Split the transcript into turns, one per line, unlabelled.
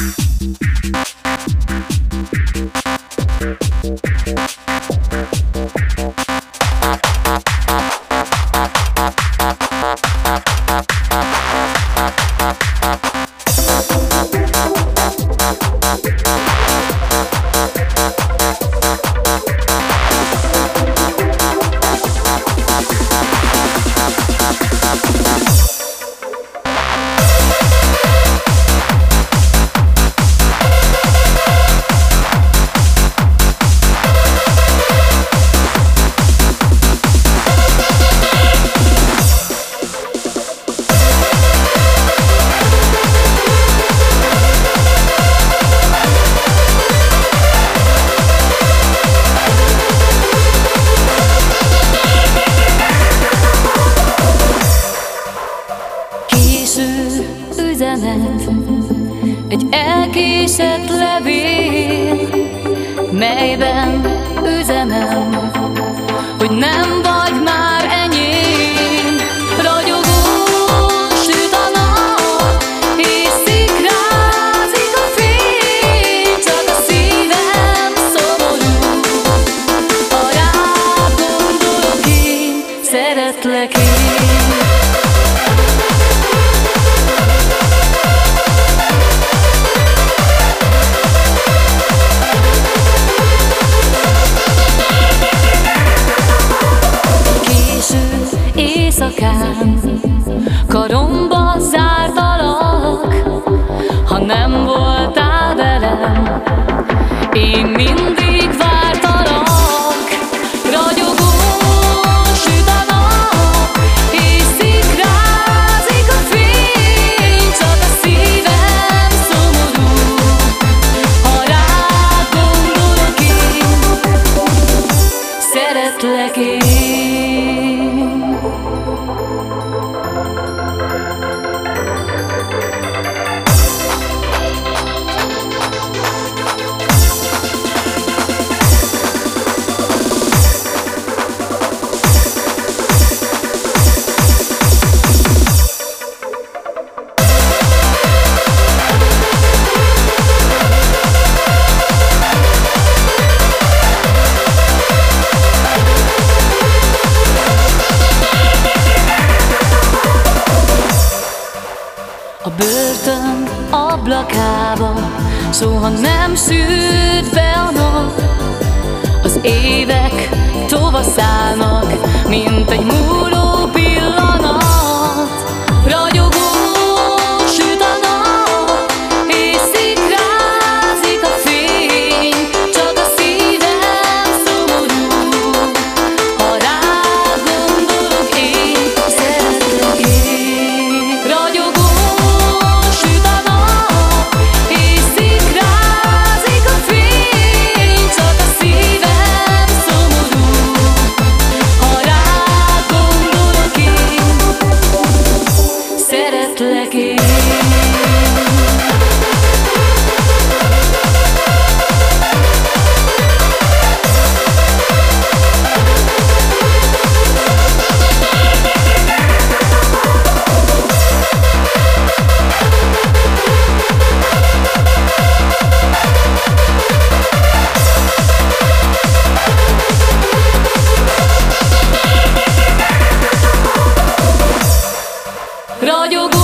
Bye. szeretlek én. Éjszakán Karomba zártalak Ha nem voltál velem Én mindig like it börtön ablakába Soha nem sűrt fel nap. Az évek tova szállnak Mint egy múló yo